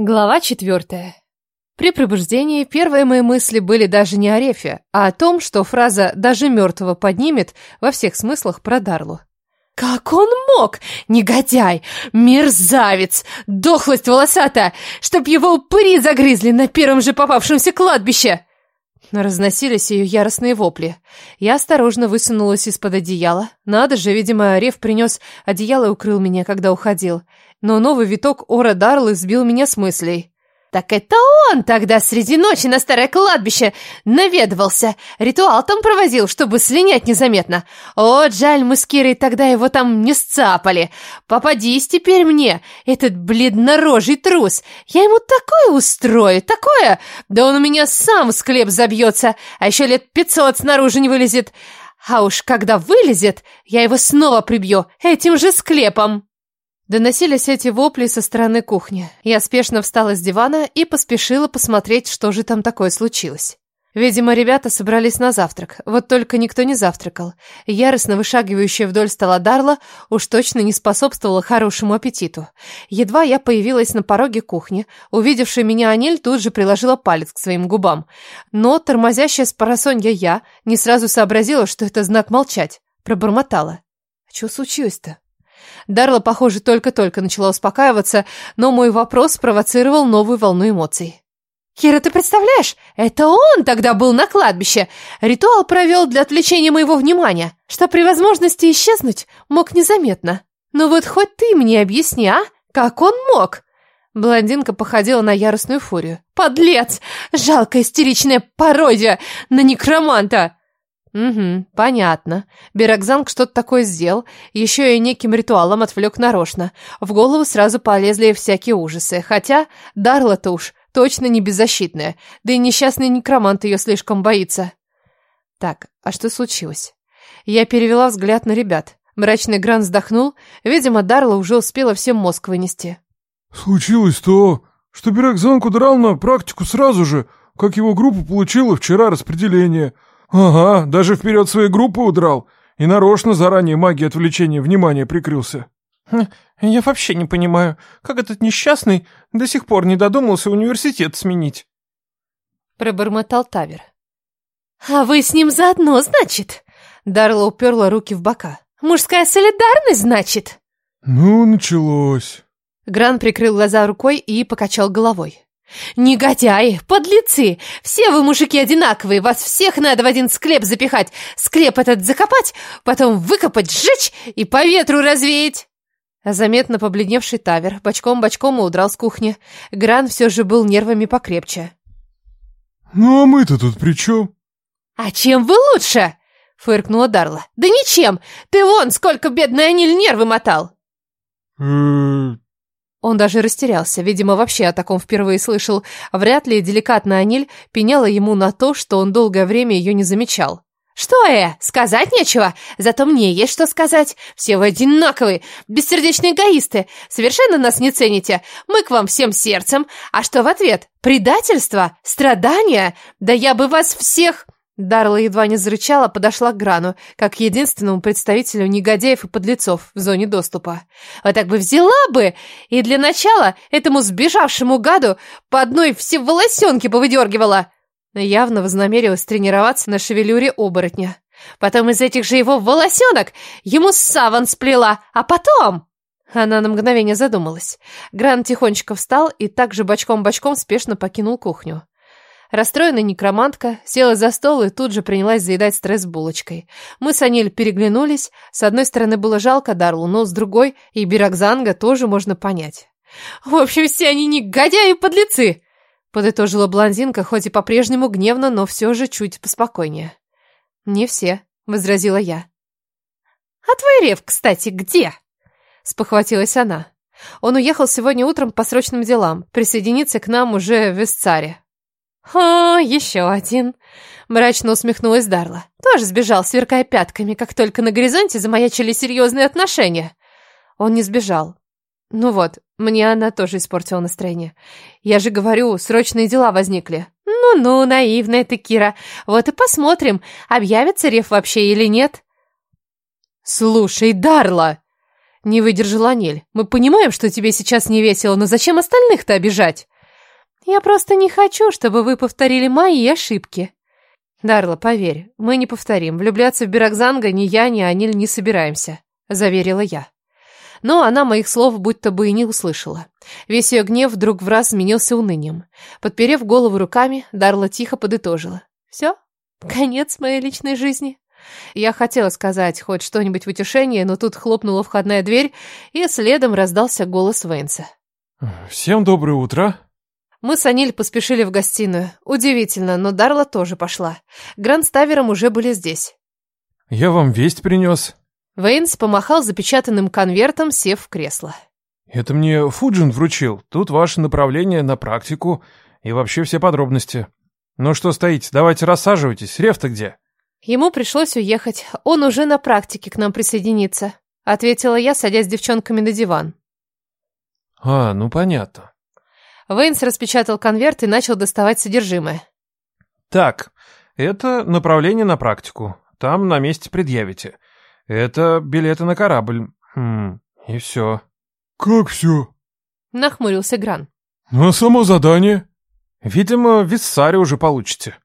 Глава четвертая. При пробуждении первые мои мысли были даже не о Рефе, а о том, что фраза «даже мертвого поднимет» во всех смыслах про Дарлу. Как он мог? Негодяй! Мерзавец! Дохлость волосатая! Чтоб его упыри загрызли на первом же попавшемся кладбище! Разносились ее яростные вопли. Я осторожно высунулась из-под одеяла. Надо же, видимо, Рев принес одеяло и укрыл меня, когда уходил. Но новый виток ора Дарлы сбил меня с мыслей. Так это он тогда среди ночи на старое кладбище наведывался. Ритуал там провозил, чтобы слинять незаметно. О, жаль, мы с Кирой тогда его там не сцапали. Попадись теперь мне, этот бледнорожий трус. Я ему такое устрою, такое. Да он у меня сам в склеп забьется, а еще лет пятьсот снаружи не вылезет. А уж когда вылезет, я его снова прибью этим же склепом. Доносились эти вопли со стороны кухни. Я спешно встала с дивана и поспешила посмотреть, что же там такое случилось. Видимо, ребята собрались на завтрак. Вот только никто не завтракал. Яростно вышагивающая вдоль стола Дарла уж точно не способствовала хорошему аппетиту. Едва я появилась на пороге кухни, увидевшая меня Анель тут же приложила палец к своим губам. Но тормозящая с парасонья я не сразу сообразила, что это знак молчать. Пробормотала. Что случилось-то? Дарла, похоже, только-только начала успокаиваться, но мой вопрос спровоцировал новую волну эмоций. «Кира, ты представляешь? Это он тогда был на кладбище. Ритуал провел для отвлечения моего внимания, что при возможности исчезнуть мог незаметно. Ну вот хоть ты мне объясни, а? Как он мог?» Блондинка походила на яростную фурию. «Подлец! Жалкая истеричная пародия на некроманта!» Угу, понятно. Беракзанг что-то такое сделал, еще и неким ритуалом отвлек нарочно. В голову сразу полезли всякие ужасы, хотя Дарла-то уж точно не беззащитная, да и несчастный некромант ее слишком боится. Так, а что случилось? Я перевела взгляд на ребят. Мрачный Гран вздохнул, видимо, Дарла уже успела всем мозг вынести. Случилось то, что Беракзанг удрал на практику сразу же, как его группа получила вчера распределение – «Ага, даже вперед своей группы удрал. И нарочно заранее магией отвлечения внимания прикрылся». Хм, «Я вообще не понимаю, как этот несчастный до сих пор не додумался университет сменить?» Пробормотал Тавер. «А вы с ним заодно, значит?» Дарла уперла руки в бока. «Мужская солидарность, значит?» «Ну, началось». Гран прикрыл глаза рукой и покачал головой. «Негодяи! Подлецы! Все вы, мужики, одинаковые! Вас всех надо в один склеп запихать! Склеп этот закопать, потом выкопать, сжечь и по ветру развеять!» Заметно побледневший Тавер бочком-бочком удрал с кухни. Гран все же был нервами покрепче. «Ну а мы-то тут при чем?» «А чем вы лучше?» — фыркнула Дарла. «Да ничем! Ты вон сколько бедный Аниль нервы мотал!» Он даже растерялся, видимо, вообще о таком впервые слышал. Вряд ли деликатная Аниль пеняла ему на то, что он долгое время ее не замечал. «Что, э, сказать нечего? Зато мне есть что сказать. Все вы одинаковые, бессердечные эгоисты. Совершенно нас не цените. Мы к вам всем сердцем. А что в ответ? Предательство? Страдания? Да я бы вас всех...» Дарла едва не зарычала, подошла к Грану, как единственному представителю негодяев и подлецов в зоне доступа. А так бы взяла бы, и для начала этому сбежавшему гаду по одной все волосенки повыдергивала. Явно вознамерилась тренироваться на шевелюре оборотня. Потом из этих же его волосенок ему саван сплела, а потом... Она на мгновение задумалась. Гран тихонечко встал и также бочком-бочком спешно покинул кухню. Расстроенная некромантка села за стол и тут же принялась заедать стресс булочкой. Мы с Аниль переглянулись. С одной стороны, было жалко Дарлу, но с другой, и Бирокзанга тоже можно понять. «В общем, все они негодяи и подлецы!» Подытожила блондинка, хоть и по-прежнему гневно, но все же чуть поспокойнее. «Не все», — возразила я. «А твой рев, кстати, где?» — спохватилась она. Он уехал сегодня утром по срочным делам, присоединиться к нам уже в Эсцаре. «О, еще один!» — мрачно усмехнулась Дарла. «Тоже сбежал, сверкая пятками, как только на горизонте замаячили серьезные отношения». Он не сбежал. Ну вот, мне она тоже испортила настроение. Я же говорю, срочные дела возникли. Ну-ну, наивная ты, Кира. Вот и посмотрим, объявится Реф вообще или нет. «Слушай, Дарла!» Не выдержала Нель. Мы понимаем, что тебе сейчас не весело, но зачем остальных-то обижать? Я просто не хочу, чтобы вы повторили мои ошибки. Дарла, поверь, мы не повторим. Влюбляться в Бирокзанга ни я, ни Аниль не собираемся, заверила я. Но она моих слов будто бы и не услышала. Весь ее гнев вдруг в раз сменился унынием. Подперев голову руками, Дарла тихо подытожила. «Все? Конец моей личной жизни?» Я хотела сказать хоть что-нибудь в утешение, но тут хлопнула входная дверь, и следом раздался голос Вейнса. «Всем доброе утро!» Мы с Аниль поспешили в гостиную. Удивительно, но Дарла тоже пошла. Грант с Тавером уже были здесь. «Я вам весть принес». Вейнс помахал запечатанным конвертом, сев в кресло. «Это мне Фуджин вручил. Тут ваше направление на практику и вообще все подробности. Ну что стоите, давайте рассаживайтесь. Рев-то где?» Ему пришлось уехать. Он уже на практике к нам присоединится, ответила я, садясь с девчонками на диван. А, ну понятно. Вейнс распечатал конверт и начал доставать содержимое. Так, это направление на практику. Там на месте предъявите. Это билеты на корабль. Хм, и все. Как все? Нахмурился Гран. Ну а само задание? Видимо, в Виссаре уже получите.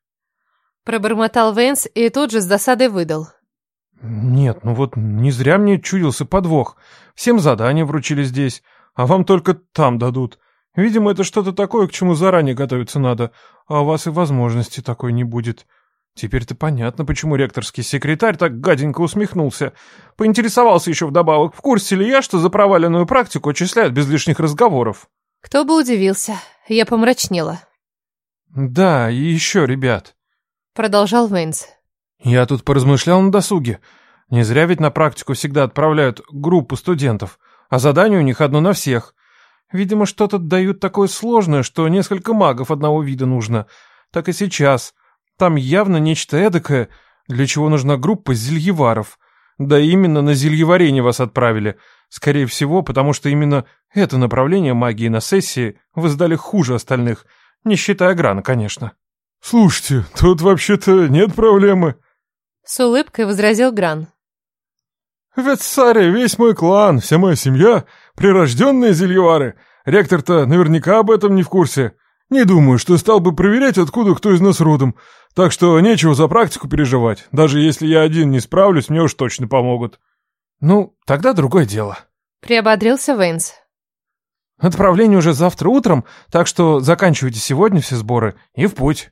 Пробормотал Вейнс и тут же с досадой выдал. Нет, ну вот не зря мне чудился подвох. Всем задания вручили здесь, а вам только там дадут. Видимо, это что-то такое, к чему заранее готовиться надо, а у вас и возможности такой не будет. Теперь-то понятно, почему ректорский секретарь так гаденько усмехнулся. Поинтересовался еще вдобавок, в курсе ли я, что за проваленную практику отчисляют без лишних разговоров. Кто бы удивился. Я помрачнела. Да, и еще, ребят. Продолжал Вейнс. Я тут поразмышлял на досуге. Не зря ведь на практику всегда отправляют группу студентов, а задание у них одно на всех. Видимо, что-то дают такое сложное, что несколько магов одного вида нужно. Так и сейчас. Там явно нечто эдакое, для чего нужна группа зельеваров. Да именно на зельеварение вас отправили. Скорее всего, потому что именно это направление магии на сессии вы сдали хуже остальных, не считая Грана, конечно. «Слушайте, тут вообще-то нет проблемы», — с улыбкой возразил Гран. «В Эцаре весь мой клан, вся моя семья — прирожденные зельевары. Ректор-то наверняка об этом не в курсе. Не думаю, что стал бы проверять, откуда кто из нас родом. Так что нечего за практику переживать. Даже если я один не справлюсь, мне уж точно помогут». «Ну, тогда другое дело», — приободрился Вейнс. «Отправление уже завтра утром, так что заканчивайте сегодня все сборы и в путь».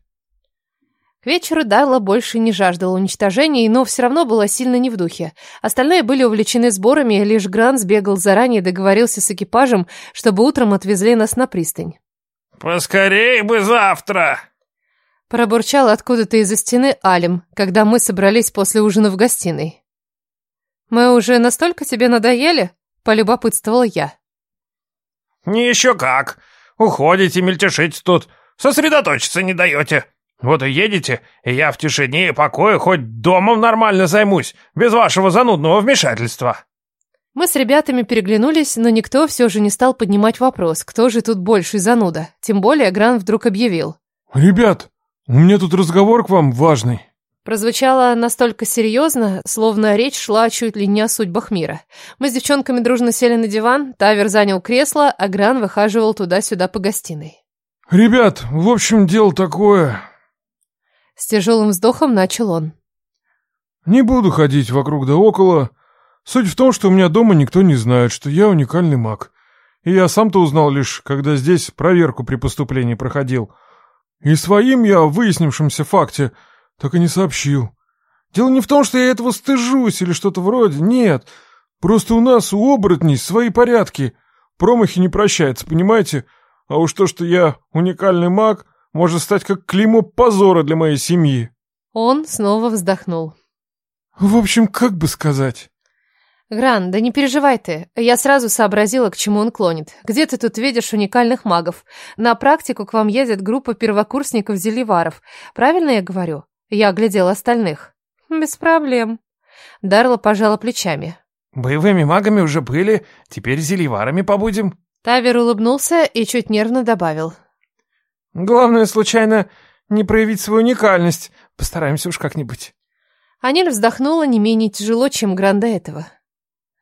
К вечеру Дарла больше не жаждала уничтожений, но все равно была сильно не в духе. Остальные были увлечены сборами, лишь Грант сбегал заранее и договорился с экипажем, чтобы утром отвезли нас на пристань. «Поскорей бы завтра!» Пробурчал откуда-то из-за стены Алим, когда мы собрались после ужина в гостиной. «Мы уже настолько тебе надоели?» — полюбопытствовала я. «Не еще как. Уходите, мельтешите тут. Сосредоточиться не даете. Вот и едете, и я в тишине и покое хоть домом нормально займусь, без вашего занудного вмешательства». Мы с ребятами переглянулись, но никто все же не стал поднимать вопрос, кто же тут больший зануда. Тем более Гран вдруг объявил. «Ребят, у меня тут разговор к вам важный». Прозвучало настолько серьезно, словно речь шла чуть ли не о судьбах мира. Мы с девчонками дружно сели на диван, Тавер занял кресло, а Гран выхаживал туда-сюда по гостиной. «Ребят, в общем, дело такое...» С тяжелым вздохом начал он. «Не буду ходить вокруг да около. Суть в том, что у меня дома никто не знает, что я уникальный маг. И я сам-то узнал лишь, когда здесь проверку при поступлении проходил. И своим я о выяснившемся факте так и не сообщил. Дело не в том, что я этого стыжусь или что-то вроде, нет. Просто у нас, у оборотней, свои порядки. Промахи не прощаются, понимаете? А уж то, что я уникальный маг, может стать как клеймо позора для моей семьи. Он снова вздохнул. В общем, как бы сказать... Гран, да не переживай ты. Я сразу сообразила, к чему он клонит. Где ты тут видишь уникальных магов? На практику к вам ездит группа первокурсников-зеливаров. Правильно я говорю? Я оглядела остальных. Без проблем. Дарла пожала плечами. Боевыми магами уже были, теперь зеливарами побудем. Тавер улыбнулся и чуть нервно добавил. Главное, случайно не проявить свою уникальность. Постараемся уж как-нибудь. Аниль вздохнула не менее тяжело, чем Гран до этого.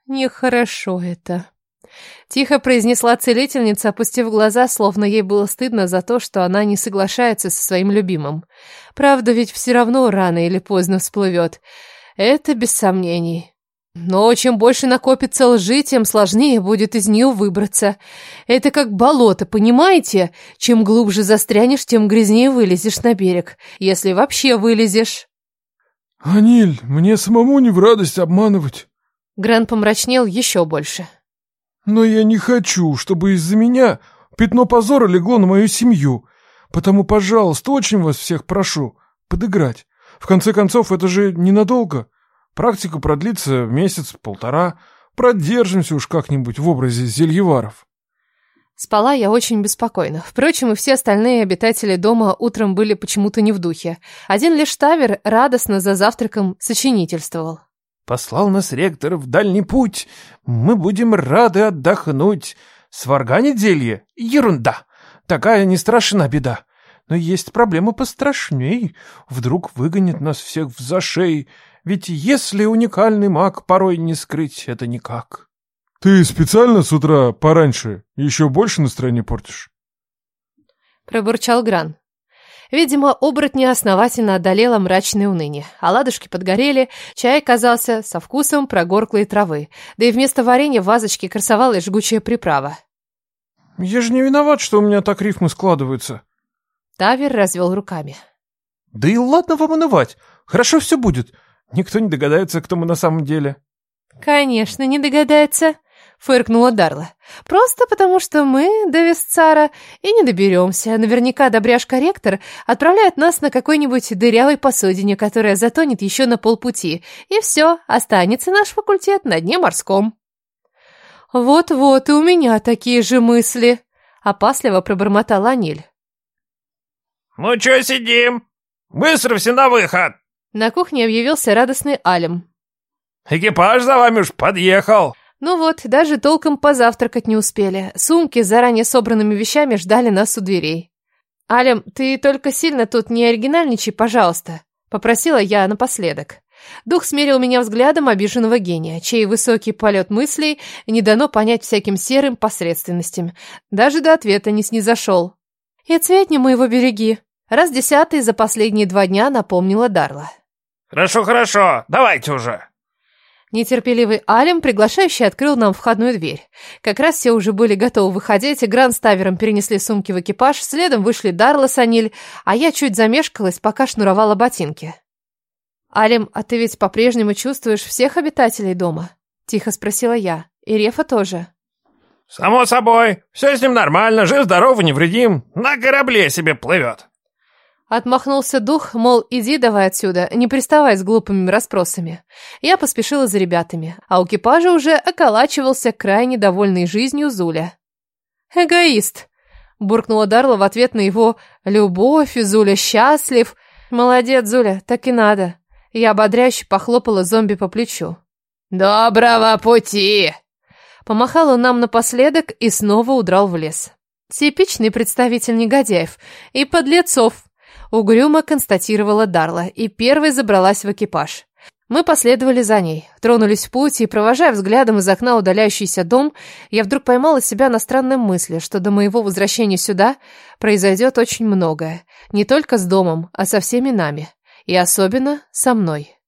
Нехорошо это. Тихо произнесла целительница, опустив глаза, словно ей было стыдно за то, что она не соглашается со своим любимым. Правда ведь все равно рано или поздно всплывет. Это без сомнений. Но чем больше накопится лжи, тем сложнее будет из нее выбраться. Это как болото, понимаете? Чем глубже застрянешь, тем грязнее вылезешь на берег. Если вообще вылезешь. «Аниль, мне самому не в радость обманывать». Гран помрачнел еще больше. Но я не хочу, чтобы из-за меня пятно позора легло на мою семью. Потому, пожалуйста, очень вас всех прошу подыграть. В конце концов, это же ненадолго. Практика продлится месяц-полтора. Продержимся уж как-нибудь в образе зельеваров. Спала я очень беспокойно. Впрочем, и все остальные обитатели дома утром были почему-то не в духе. Один лишь Тавер радостно за завтраком сочинительствовал. Послал нас ректор в дальний путь. Мы будем рады отдохнуть. Сварганить зелье? Ерунда. Такая не страшна беда. Но есть проблема пострашней. Вдруг выгонят нас всех в зашей. Ведь если уникальный маг, порой не скрыть это никак. Ты специально с утра пораньше еще больше настроение портишь? Пробурчал Гран. Видимо, оборотня основательно одолело мрачное уныние. Оладушки подгорели, чай казался со вкусом прогорклой травы. Да и вместо варенья в вазочке красовалась жгучая приправа. «Я же не виноват, что у меня так рифмы складываются». Тавер развел руками. «Да и ладно вам унывать. Хорошо все будет. Никто не догадается, кто мы на самом деле». «Конечно, не догадается», фыркнула Дарла. «Просто потому, что мы до Весцара и не доберемся. Наверняка добряшка-ректор отправляет нас на какой-нибудь дырявой посудине, которая затонет еще на полпути. И все, останется наш факультет на дне морском». «Вот-вот, и у меня такие же мысли», — опасливо пробормотала Аниль. «Ну чё сидим? Быстро все на выход!» На кухне объявился радостный Алим. «Экипаж за вами уж подъехал!» Ну вот, даже толком позавтракать не успели. Сумки с заранее собранными вещами ждали нас у дверей. «Алем, ты только сильно тут не оригинальничай, пожалуйста», — попросила я напоследок. Дух смерил меня взглядом обиженного гения, чей высокий полет мыслей не дано понять всяким серым посредственностям. Даже до ответа не снизошел. «И цветни моего береги», — раз десятый за последние два дня напомнила Дарла. «Хорошо, хорошо, давайте уже», Нетерпеливый Алим, приглашающий, открыл нам входную дверь. Как раз все уже были готовы выходить, и Гран с Тавером перенесли сумки в экипаж, следом вышли Дарла с Аниль, а я чуть замешкалась, пока шнуровала ботинки. «Алим, а ты ведь по-прежнему чувствуешь всех обитателей дома?» — тихо спросила я. «И Рефа тоже». «Само собой. Все с ним нормально, жив-здоров и невредим. На корабле себе плывет». Отмахнулся дух, мол, иди давай отсюда, не приставай с глупыми расспросами. Я поспешила за ребятами, а у экипажа уже околачивался крайне довольный жизнью Зуля. «Эгоист!» — буркнула Дарла в ответ на его «любовь, Зуля счастлив». «Молодец, Зуля, так и надо». Я ободряюще похлопала зомби по плечу. «Доброго пути!» Помахал он нам напоследок и снова удрал в лес. Типичный представитель негодяев и подлецов. Угрюмо констатировала Дарла и первой забралась в экипаж. Мы последовали за ней, тронулись в путь, и, провожая взглядом из окна удаляющийся дом, я вдруг поймала себя на странной мысли, что до моего возвращения сюда произойдет очень многое. Не только с домом, а со всеми нами. И особенно со мной.